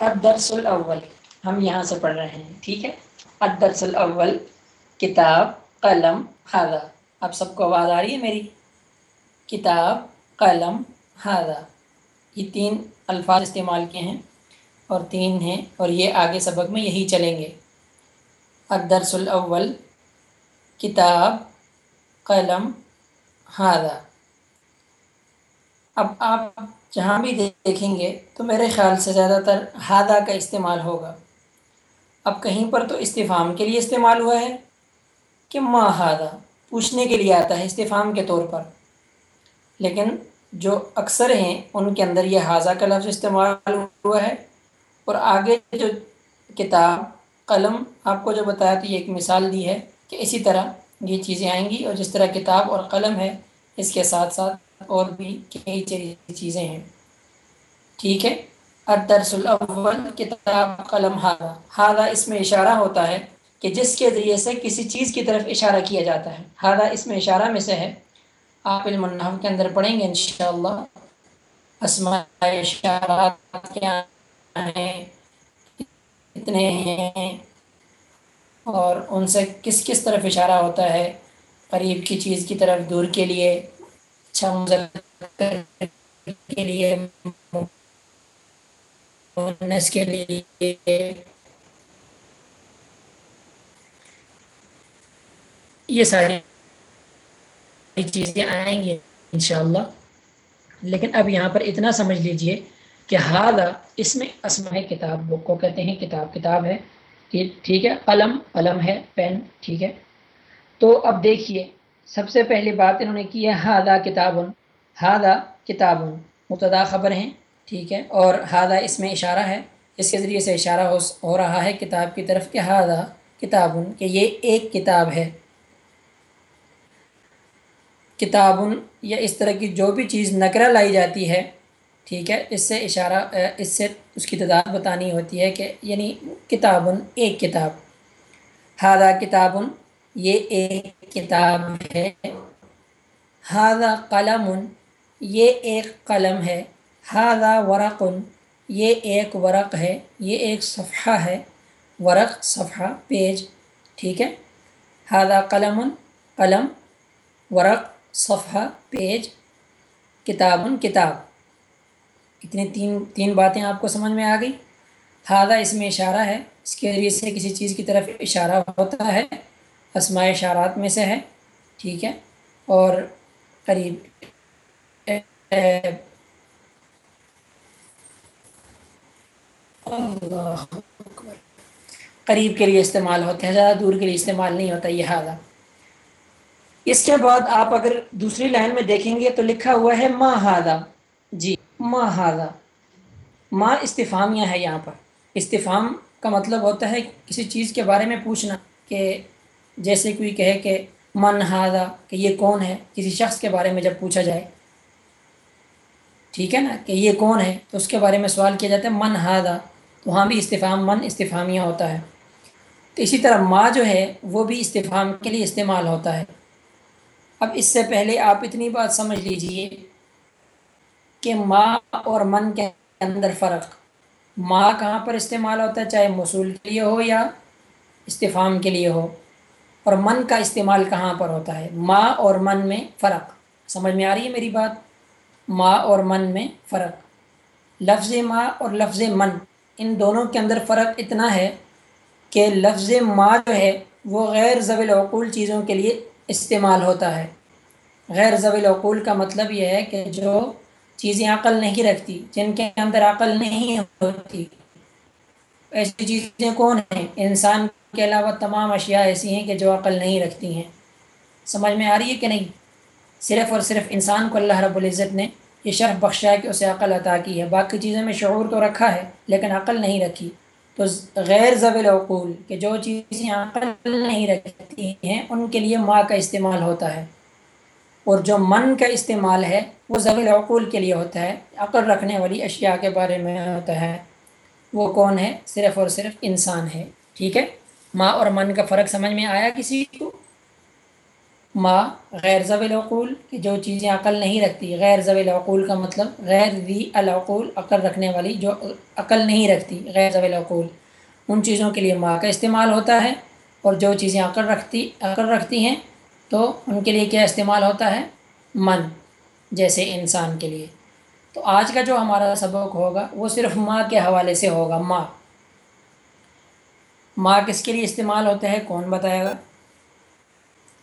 الدرس الاول، ہم یہاں سے پڑھ رہے ہیں، ٹھیک ہے؟ الدرس الاول، کتاب، قلم ہادا اب سب کو آواز آ رہی ہے میری؟ کتاب، قلم ہادا یہ تین الفاظ استعمال کیے ہیں اور تین ہیں اور یہ آگے سبق میں یہی چلیں گے۔ الدرس الاول، کتاب، قلم ہادا اب آپ جہاں بھی دیکھیں گے تو میرے خیال سے زیادہ تر ہادہ کا استعمال ہوگا۔ اب کہیں پر تو استفام کے لیے استعمال ہوا ہے کہ ما ہادہ پوچھنے کے لیے آتا ہے استفام کے طور پر۔ لیکن جو اکثر ہیں ان کے اندر یہ حاضہ کا لفظ استعمال ہوا ہے۔ اور آگے جو کتاب، قلم آپ کو جو بتایا تو یہ ایک مثال دی ہے کہ اسی طرح یہ چیزیں آئیں گی اور جس طرح کتاب اور قلم ہے، اس کے ساتھ ساتھ اور بھی کئی چیزیں ہیں۔ ٹھیک ہے؟ الدرس الاول، کتاب قلم ہادہ ہادہ اس میں اشارہ ہوتا ہے کہ جس کے ذریعے سے کسی چیز کی طرف اشارہ کیا جاتا ہے۔ ہادہ اس میں اشارہ میں سے ہے۔ آپ علم النحو کے اندر پڑھیں گے انشاءاللہ۔ اسماء اشارات کیا ہیں؟ کتنے ہیں؟ اور ان سے کس کس طرف اشارہ ہوتا ہے؟ قریب کی چیز کی طرف، دور کے لیے۔ اچھا کے لیے کے لیے یہ ساری چیزیں آئیں گی انشاءاللہ۔ لیکن اب یہاں پر اتنا سمجھ لیجیے کہ ہادہ اس میں اسماء کتاب۔ بک کو کہتے ہیں کتاب۔ کتاب ہے۔ ٹھیک ہے۔ قلم۔ قلم ہے۔ پین۔ ٹھیک ہے۔ تو اب دیکھیے۔ سب سے پہلی بات انہوں نے کی ہے ہادہ کتاب ہادہ کتاب۔ مبتدا خبر ہیں، ٹھیک ہے، اور ہادہ اس میں اشارہ ہے۔ اس کے ذریعے سے اشارہ ہو رہا ہے کتاب کی طرف کہ ہادہ کتاب، کہ یہ ایک کتاب ہے۔ کتاب یا اس طرح کی جو بھی چیز نکرہ لائی جاتی ہے، ٹھیک ہے، اس سے اشارہ، اس سے اس کی تعداد بتانی ہوتی ہے کہ یعنی کتاب، ایک کتاب۔ ہادہ کتاب یہ ایک کتاب ہے۔ ہادہ قلم، یہ ایک قلم ہے۔ ہادہ ورق، یہ ایک ورق ہے۔ یہ ایک صفحہ ہے۔ ورق، صفحہ، پیج، ٹھیک ہے۔ ہادہ قلم قلم، ورق، صفحہ، پیج، کتاب کتاب۔ اتنی تین تین باتیں آپ کو سمجھ میں آ گئی۔ ہادہ اس میں اشارہ ہے۔ اس کے ذریعے سے کسی چیز کی طرف اشارہ ہوتا ہے۔ اسماء اشارات میں سے ہے ٹھیک ہے؟ اور قریب قریب کے لیے استعمال ہوتے ہیں، زیادہ دور کے لیے استعمال نہیں ہوتا یہ ہادہ اس کے بعد آپ اگر دوسری لائن میں دیکھیں گے تو لکھا ہوا ہے ماں ہادہ جی ماں ہادہ ماں استفامیہ ہے یہاں پر۔ استفام کا مطلب ہوتا ہے کسی چیز کے بارے میں پوچھنا کہ جیسے کوئی کہے کہ من ہادہ کہ یہ کون ہے؟ کسی شخص کے بارے میں جب پوچھا جائے، ٹھیک ہے نا؟ کہ یہ کون ہے؟ تو اس کے بارے میں سوال کیا جاتا ہے، من ہادہ تو وہاں بھی استفام من استفامیہ ہوتا ہے۔ تو اسی طرح ماں جو ہے، وہ بھی استفام کے لیے استعمال ہوتا ہے۔ اب اس سے پہلے آپ اتنی بات سمجھ لیجیے کہ ماں اور من کے اندر فرق۔ ماں کہاں پر استعمال ہوتا ہے؟ چاہے موصول کے لیے ہو یا استفام کے لیے ہو۔ اور من کا استعمال کہاں پر ہوتا ہے؟ ماں اور من میں فرق۔ سمجھ میں آ رہی ہے میری بات؟ ماں اور من میں فرق۔ لفظ ماں اور لفظ من، ان دونوں کے اندر فرق اتنا ہے کہ لفظ ماں جو ہے، وہ غیر ضوی العقول چیزوں کے لیے استعمال ہوتا ہے۔ غیر ضوی العقول کا مطلب یہ ہے کہ جو چیزیں عقل نہیں رکھتی، جن کے اندر عقل نہیں ہوتی ایسی چیزیں کون ہیں؟ انسان کے علاوہ تمام اشیاء ایسی ہیں کہ جو عقل نہیں رکھتی ہیں۔ سمجھ میں آ رہی ہے کہ نہیں؟ صرف اور صرف انسان کو اللہ رب العزت نے یہ شرف بخشا ہے کہ اسے عقل عطا کی ہے۔ باقی چیزوں میں شعور تو رکھا ہے، لیکن عقل نہیں رکھی۔ تو غیر ضوی العقول کہ جو چیزیں عقل نہیں رکھتی ہیں، ان کے لیے ماں کا استعمال ہوتا ہے۔ اور جو من کا استعمال ہے، وہ ضوی العقول کے لیے ہوتا ہے۔ عقل رکھنے والی اشیاء کے بارے میں ہوتا ہے۔ وہ کون ہے؟ صرف اور صرف انسان ہے، ٹھیک ہے؟ ماں اور من کا فرق سمجھ میں آیا کسی کو؟ ما غیر ضوی العقول کہ جو چیزیں عقل نہیں رکھتی۔ غیر ضوی العقول کا مطلب غیر ذی العقول عقل رکھنے والی جو عقل نہیں رکھتی، غیر ضوی العقول۔ ان چیزوں کے لیے ما کا استعمال ہوتا ہے اور جو چیزیں عقل رکھتی عقل رکھتی ہیں تو ان کے لیے کیا استعمال ہوتا ہے؟ من، جیسے انسان کے لیے۔ تو آج کا جو ہمارا سبق ہوگا وہ صرف ماں کے حوالے سے ہوگا، ماں۔ ماں کس کے لیے استعمال ہوتا ہے کون بتائے گا؟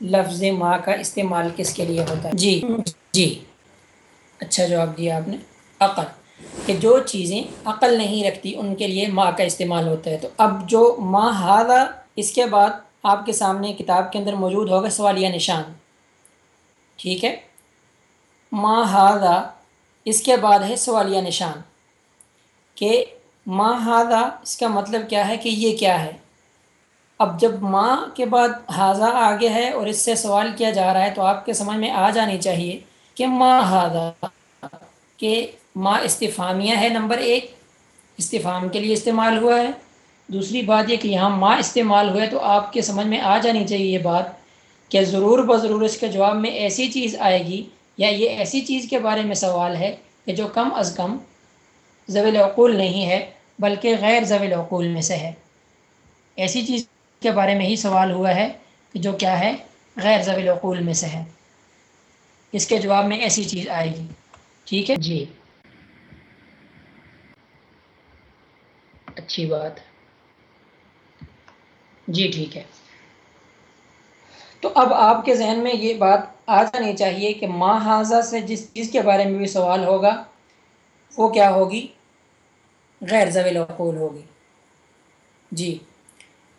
لفظ ماں کا استعمال کس کے لیے ہوتا ہے؟ جی۔ جی۔ اچھا جواب دیا آپ نے۔ عقل۔ کہ جو چیزیں عقل نہیں رکھتی، ان کے لیے ماں کا استعمال ہوتا ہے۔ تو اب جو ماں ہادہ اس کے بعد آپ کے سامنے کتاب کے اندر موجود ہوگا سوالیہ نشان۔ ٹھیک ہے؟ ماں ہادہ اس کے بعد ہے سوالیہ نشان کہ ماں ہادہ اس کا مطلب کیا ہے کہ یہ کیا ہے؟ اب جب ماں کے بعد حاضہ آگے ہے اور اس سے سوال کیا جا رہا ہے تو آپ کے سمجھ میں آ جانی چاہیے کہ ماں ہادہ کہ ماں استفامیہ ہے نمبر ایک استفام کے لیے استعمال ہوا ہے۔ دوسری بات یہ کہ یہاں ماں استعمال ہوئے تو آپ کے سمجھ میں آ جانی چاہیے یہ بات کہ ضرور بضرور اس کے جواب میں ایسی چیز آئے گی یا یہ ایسی چیز کے بارے میں سوال ہے کہ جو کم از کم ضویل العقول نہیں ہے، بلکہ غیر ضویل العقول میں سے ہے۔ ایسی چیز کے بارے میں ہی سوال ہوا ہے کہ جو کیا ہے، غیر ضویل العقول میں سے ہے۔ اس کے جواب میں ایسی چیز آئے گی۔ ٹھیک ہے؟ جی۔ اچھی بات۔ جی ٹھیک ہے۔ تو اب آپ کے ذہن میں یہ بات آ جانی چاہیے کہ ماں حاضہ سے جس چیز کے بارے میں بھی سوال ہوگا، وہ کیا ہوگی؟ غیر ضوی العقول ہوگی۔ جی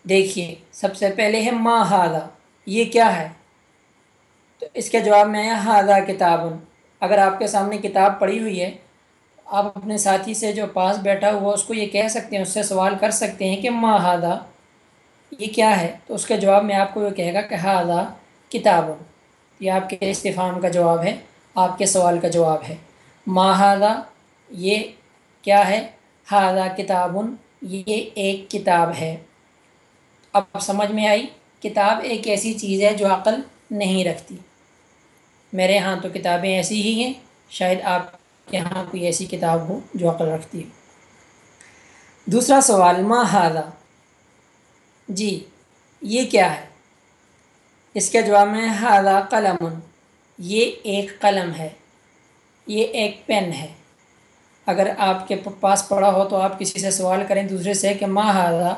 دیکھیے، سب سے پہلے ہے ماں ہادہ یہ کیا ہے؟ تو اس کے جواب میں ہے ہادہ کتاب۔ اگر آپ کے سامنے کتاب پڑھی ہوئی ہے، آپ اپنے ساتھی سے جو پاس بیٹھا ہوا، اس کو یہ کہہ سکتے ہیں، اس سے سوال کر سکتے ہیں کہ ماں ہادہ یہ کیا ہے؟ تو اس کے جواب میں آپ کو یہ کہے گا کہ ہادہ کتاب۔ یہ آپ کے استفام کا جواب ہے، آپ کے سوال کا جواب ہے۔ ماں یہ کیا ہے؟ ہادہ کتاب، یہ ایک کتاب ہے۔ اب سمجھ میں آئی؟ کتاب ایک ایسی چیز ہے جو عقل نہیں رکھتی۔ میرے ہاں تو کتابیں ایسی ہی ہیں، شاید آپ کے ہاں کوئی ایسی کتاب ہو جو عقل رکھتی ہے دوسرا سوال ماہادہ جی یہ کیا ہے؟ اس کے جواب میں ہادہ قلم یہ ایک قلم ہے، یہ ایک پین ہے۔ اگر آپ کے پاس پڑا ہو تو آپ کسی سے سوال کریں دوسرے سے کہ ما ہادہ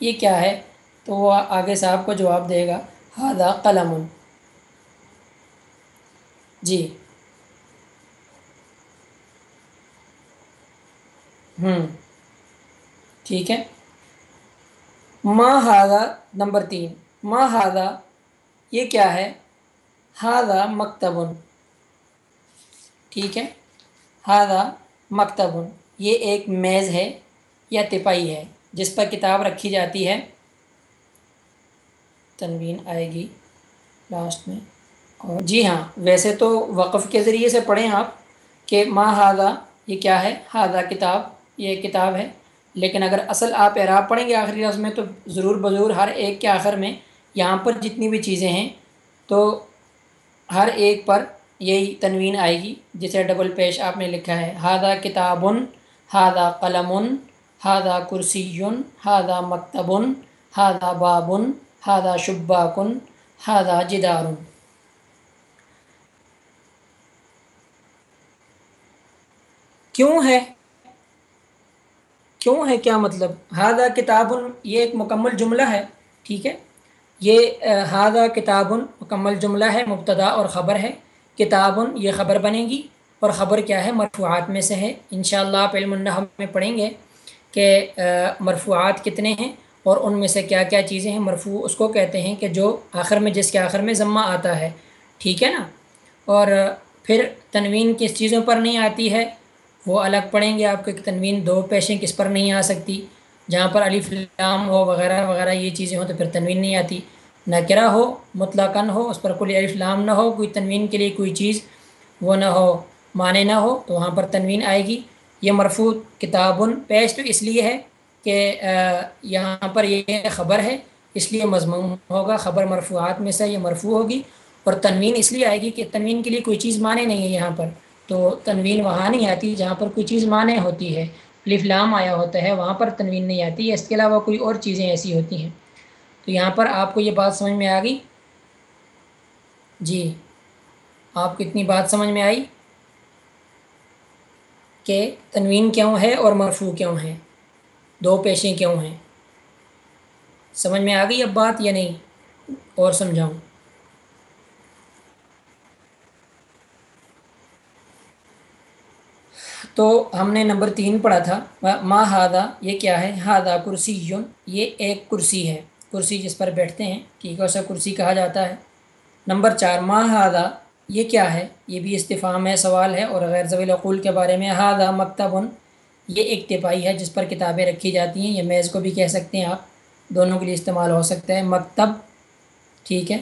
یہ کیا ہے؟ تو وہ آگے سے آپ کو جواب دے گا ہادہ قلم جی۔ ہوں ٹھیک ہے۔ ماں ہادہ نمبر تین۔ ماں ہادہ یہ کیا ہے؟ ہادہ مکتب۔ ٹھیک ہے؟ ہادہ مکتب۔ یہ ایک میز ہے یا تپائی ہے، جس پر کتاب رکھی جاتی ہے۔ تنوین آئے گی لاسٹ میں۔ اور جی ہاں ویسے تو وقف کے ذریعے سے پڑھیں آپ کہ ماں ہادہ یہ کیا ہے؟ ہادہ کتاب، یہ کتاب ہے۔ لیکن اگر اصل آپ اعراب پڑھیں گے آخری لفظ میں تو ضرور بضرور ہر ایک کے آخر میں یہاں پر جتنی بھی چیزیں ہیں، تو ہر ایک پر یہی تنوین آئے گی جسے ڈبل پیش آپ نے لکھا ہے ہادہ کتابن ہادہ قلم ہادہ کرسی ہادہ مکتبن ہادہ بابن ہادہ شبا کن ہادہ جدار. کیوں ہے؟ کیوں ہے؟ کیا مطلب؟ ہادہ کتاب، یہ ایک مکمل جملہ ہے، ٹھیک ہے؟ یہ ہادہ کتاب مکمل جملہ ہے، مبتدا اور خبر ہے۔ کتاب یہ خبر بنے گی اور خبر کیا ہے؟ مرفوعات میں سے ہے۔ انشاءاللہ آپ علم النحو میں پڑھیں گے کہ مرفوعات کتنے ہیں اور ان میں سے کیا کیا چیزیں ہیں۔ مرفوع اس کو کہتے ہیں کہ جو آخر میں، جس کے آخر میں ضمہ آتا ہے۔ ٹھیک ہے نا؟ اور پھر تنوین کس چیزوں پر نہیں آتی ہے؟ وہ الگ پڑھیں گے آپ کے تنوین دو پیشیں کس پر نہیں آ سکتی۔ جہاں پر علی فلام ہو وغیرہ وغیرہ یہ چیزیں ہوں تو پھر تنوین نہیں آتی۔ نہ ہو، مطلقاً ہو، اس پر کوئی علی فلام نہ ہو، کوئی تنوین کے لیے کوئی چیز وہ نہ ہو، معنی نہ ہو، تو وہاں پر تنوین آئے گی۔ یہ مرفوع کتاب پیش تو اس لیے ہے کہ یہاں پر یہ خبر ہے، اس لیے مضمون ہوگا۔ خبر مرفوعات میں سے یہ مرفوع ہوگی اور تنوین اس لیے آئے گی کہ تنوین کے لیے کوئی چیز مانے نہیں ہے یہاں پر۔ تو تنوین وہاں نہیں آتی جہاں پر کوئی چیز مانے ہوتی ہے۔ لام آیا ہوتا ہے، وہاں پر تنوین نہیں آتی۔ ہے اس کے علاوہ کوئی اور چیزیں ایسی ہوتی ہیں۔ تو یہاں پر آپ کو یہ بات سمجھ میں آ گئی؟ جی۔ آپ کو اتنی بات سمجھ میں آئی کہ تنوین کیوں ہے اور مرفوع کیوں ہے؟ دو پیشیں کیوں ہیں؟ سمجھ میں آ گئی اب بات یا نہیں؟ اور سمجھاؤں۔ تو ہم نے نمبر تین پڑھا تھا۔ ما ہادہ یہ کیا ہے؟ ہادہ کرسی یون یہ ایک کرسی ہے۔ کرسی جس پر بیٹھتے ہیں، ٹھیک ہے، اسے کرسی کہا جاتا ہے۔ نمبر چار، ما ہادہ یہ کیا ہے؟ یہ بھی استفام ہے سوال ہے اور غیر ضوی العقول کے بارے میں۔ ہادہ مکتب یہ اکتفائی ہے جس پر کتابیں رکھی جاتی ہیں۔ یہ میز کو بھی کہہ سکتے ہیں آپ۔ دونوں کے لیے استعمال ہو سکتا ہے۔ مکتب، ٹھیک ہے۔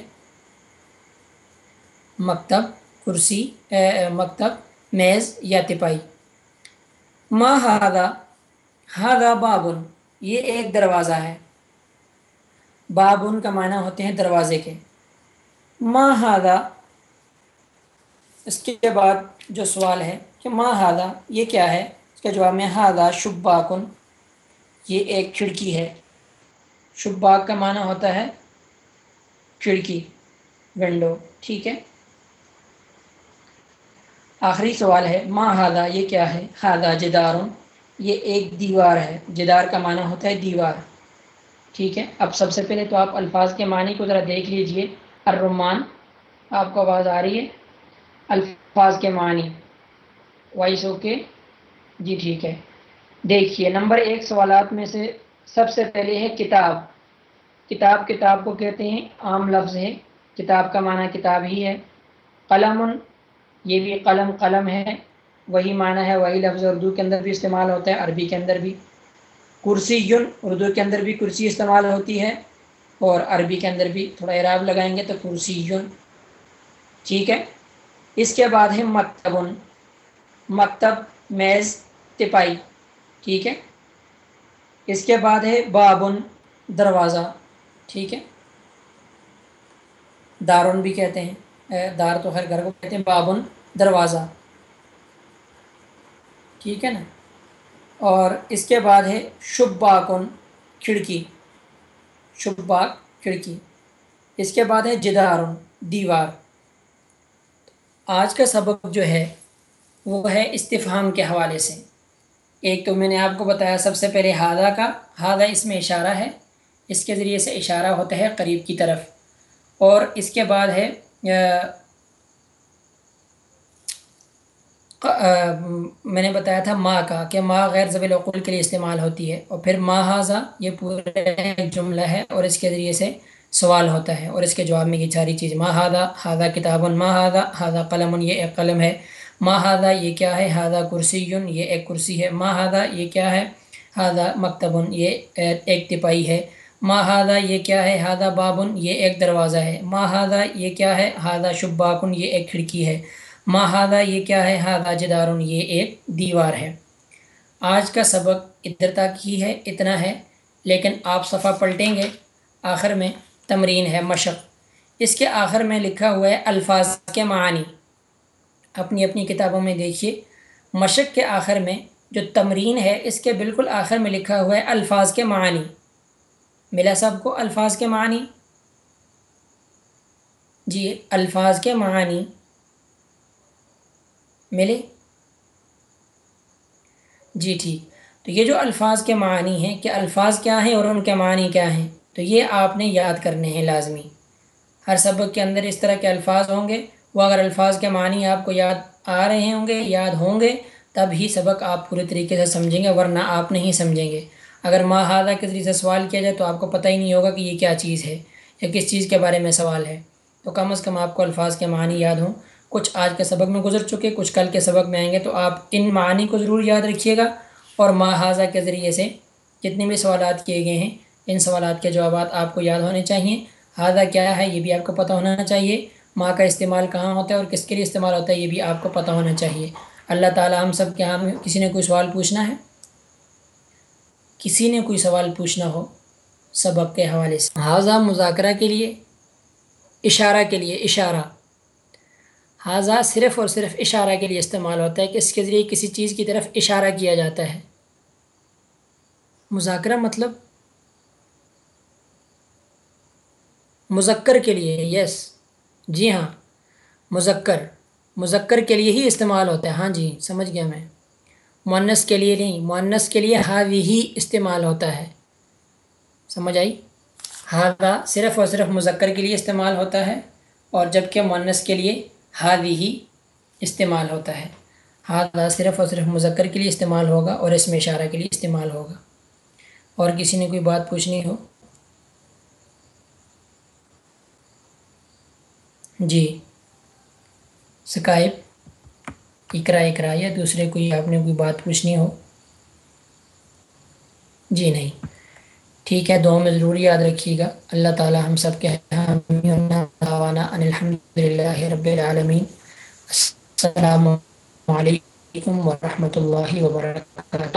مکتب، کرسی مکتب، میز یا تپائی۔ ما ہادہ ہادہ بابن یہ ایک دروازہ ہے. بابن کا معنی ہوتے ہیں دروازے کے. ما ہادہ اس کے بعد جو سوال ہے کہ ما ہادہ یہ کیا ہے؟ اس کے جواب میں ہادہ شباکن یہ ایک کھڑکی ہے. شباک کا معنی ہوتا ہے کھڑکی. ونڈو ٹھیک ہے؟ آخری سوال ہے، ماں ہادہ، یہ کیا ہے؟ ہادہ جدار یہ ایک دیوار ہے۔ جدار کا معنی ہوتا ہے دیوار۔ ٹھیک ہے؟ اب سب سے پہلے تو آپ الفاظ کے معنی کو ذرا دیکھ لیجیے۔ الرمان، آپ کو آواز آ رہی ہے؟ الفاظ کے معنی۔ Voice okay? جی ٹھیک ہے۔ دیکھیے، نمبر ایک سوالات میں سے سب سے پہلے ہے کتاب۔ کتاب کتاب کو کہتے ہیں، عام لفظ ہے۔ کتاب کا معنی کتاب ہی ہے۔ قلم یہ بھی قلم قلم ہے، وہی معنی ہے، وہی لفظ اردو کے اندر بھی استعمال ہوتا ہے، عربی کے اندر بھی۔ کرسی یون، اردو کے اندر بھی کرسی استعمال ہوتی ہے اور عربی کے اندر بھی تھوڑا اعراب لگائیں گے تو کرسی یون۔ ٹھیک ہے؟ اس کے بعد ہے مکتب مکتب، میز، تپائی۔ ٹھیک ہے؟ اس کے بعد ہے بابن، دروازہ۔ ٹھیک ہے؟ دارن بھی کہتے ہیں۔ دار تو خیر گھر کو کہتے ہیں، بابن۔ دروازہ۔ ٹھیک ہے نا؟ اور اس کے بعد ہے شباکن کھڑکی۔ شباک کھڑکی۔ اس کے بعد ہے جدارن دیوار۔ آج کا سبق جو ہے وہ ہے استفہام کے حوالے سے۔ ایک تو میں نے آپ کو بتایا سب سے پہلے ہادہ کا۔ ہادہ اس میں اشارہ ہے۔ اس کے ذریعے سے اشارہ ہوتا ہے قریب کی طرف۔ اور اس کے بعد ہے میں نے بتایا تھا ماں کا کہ ماں غیر ضبی العقول کے لیے استعمال ہوتی ہے اور پھر ماں حاضہ یہ پورا ایک جملہ ہے اور اس کے ذریعے سے سوال ہوتا ہے اور اس کے جواب میں یہ ساری چیز ماں ہادہ ہادہ کتاب ماں ہادہ ہادہ قلم یہ ایک قلم ہے۔ ماں ہادہ یہ کیا ہے؟ ہادہ کرسی یون یہ ایک کرسی ہے۔ ماں ہادہ یہ کیا ہے؟ ہادہ مکتب یہ ایک تپائی ہے۔ ماں ہادہ یہ کیا ہے؟ ہادہ بابن یہ ایک دروازہ ہے۔ ماں ہادہ یہ کیا ہے؟ ہادہ شباکن یہ ایک کھڑکی ہے۔ ماں ہادہ یہ کیا ہے؟ ہادہ جدارن یہ ایک دیوار ہے۔ آج کا سبق ادھر تک ہی ہے، اتنا ہے۔ لیکن آپ صفحہ پلٹیں گے۔ آخر میں تمرین ہے مشق۔ اس کے آخر میں لکھا ہوا ہے الفاظ کے معانی۔ اپنی اپنی کتابوں میں دیکھیے۔ مشق کے آخر میں جو تمرین ہے، اس کے بالکل آخر میں لکھا ہوا ہے الفاظ کے معنی ملا سب کو الفاظ کے معنی جی الفاظ کے معنی ملے؟ جی ٹھیک۔ تو یہ جو الفاظ کے معنی ہیں کہ الفاظ کیا ہیں اور ان کے معنی کیا ہیں؟ تو یہ آپ نے یاد کرنے ہیں لازمی۔ ہر سبق کے اندر اس طرح کے الفاظ ہوں گے۔ وہ اگر الفاظ کے معنی آپ کو یاد آ رہے ہوں گے، یاد ہوں گے، تب ہی سبق آپ پورے طریقے سے سمجھیں گے، ورنہ آپ نہیں سمجھیں گے۔ اگر ماہادہ کے ذریعے سے سوال کیا جائے تو آپ کو پتہ ہی نہیں ہوگا کہ یہ کیا چیز ہے یا کس چیز کے بارے میں سوال ہے۔ تو کم از کم آپ کو الفاظ کے معنی یاد ہوں۔ کچھ آج کے سبق میں گزر چکے، کچھ کل کے سبق میں آئیں گے، تو آپ ان معنی کو ضرور یاد رکھیے گا اور ماہذہ کے ذریعے سے جتنے بھی سوالات کیے گئے ہیں، ان سوالات کے جوابات آپ کو یاد ہونے چاہیے۔ ہادہ کیا ہے یہ بھی آپ کو پتہ ہونا چاہیے۔ ماں کا استعمال کہاں ہوتا ہے اور کس کے لیے استعمال ہوتا ہے یہ بھی آپ کو پتہ ہونا چاہیے۔ اللہ تعالیٰ ہم سب کے یہاں کسی نے کوئی سوال پوچھنا ہے؟ کسی نے کوئی سوال پوچھنا ہو سبق کے حوالے سے؟ حاضہ مذاکرہ کے لیے، اشارہ کے لیے، اشارہ۔ حاضہ صرف اور صرف اشارہ کے لیے استعمال ہوتا ہے کہ اس کے ذریعے کسی چیز کی طرف اشارہ کیا جاتا ہے۔ مذاکرہ مطلب؟ مذکر کے لیے، یس۔ جی ہاں مذکر۔ مذکر کے لیے ہی استعمال ہوتا ہے۔ ہاں جی سمجھ گیا میں۔ مونس کے لیے نہیں مونس کے لیے حاوی ہی استعمال ہوتا ہے۔ سمجھ آئی؟ ہاضا صرف اور صرف مذکر کے لیے استعمال ہوتا ہے اور جبکہ مونس کے لیے ہاوی ہی استعمال ہوتا ہے۔ ہاضا صرف اور صرف مذکر کے لیے استعمال ہوگا اور اس میں اشارہ کے لیے استعمال ہوگا۔ اور کسی نے کوئی بات پوچھنی ہو؟ جی۔ سکائب، اقرا اقرا، یا دوسرے کوئی آپ نے کوئی بات پوچھنی ہو؟ جی نہیں۔ ٹھیک ہے دعا میں ضرور یاد رکھیے گا۔ اللہ تعالی ہم سب کے ہاں، دعوانا الحمد للہ رب العالمین۔ السلام علیکم ورحمۃ اللہ وبرکاتہ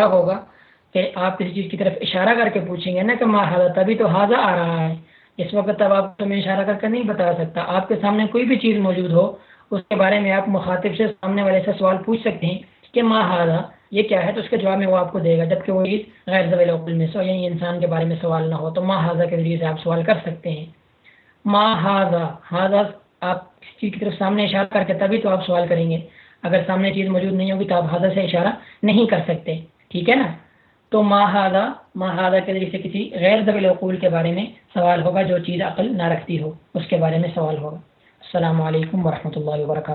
ہوگا کہ آپ کسی چیز کی طرف اشارہ کر کے پوچھیں گے نا کہ ماں حضرت تبھی تو حاضہ آ رہا ہے۔ اس وقت اب آپ کو میں اشارہ کر کے نہیں بتا سکتا۔ آپ کے سامنے کوئی بھی چیز موجود ہو، اس کے بارے میں آپ مخاطب سے سامنے والے سے سوال پوچھ سکتے ہیں کہ ماں حاضہ یہ کیا ہے؟ تو اس کے جواب میں وہ آپ کو دے گا، جبکہ وہ عید غیر ضوی العقل میں، سو یعنی انسان کے بارے میں سوال نہ ہو۔ تو ماں حاضہ کے ذریعے سے آپ سوال کر سکتے ہیں۔ ماں حاضہ حاضہ آپ کسی چیز کی طرف سامنے اشارہ کر کے تبھی تو آپ سوال کریں گے۔ اگر سامنے چیز موجود نہیں ہوگی تو آپ حاضہ سے اشارہ نہیں کر سکتے۔ ٹھیک ہے نا؟ تو ماہادہ ماہادہ کے ذریعے سے کسی غیر ضبی عقول کے بارے میں سوال ہوگا جو چیز عقل نہ رکھتی ہو، اس کے بارے میں سوال ہوگا۔ السلام علیکم ورحمۃ اللہ وبرکاتہ۔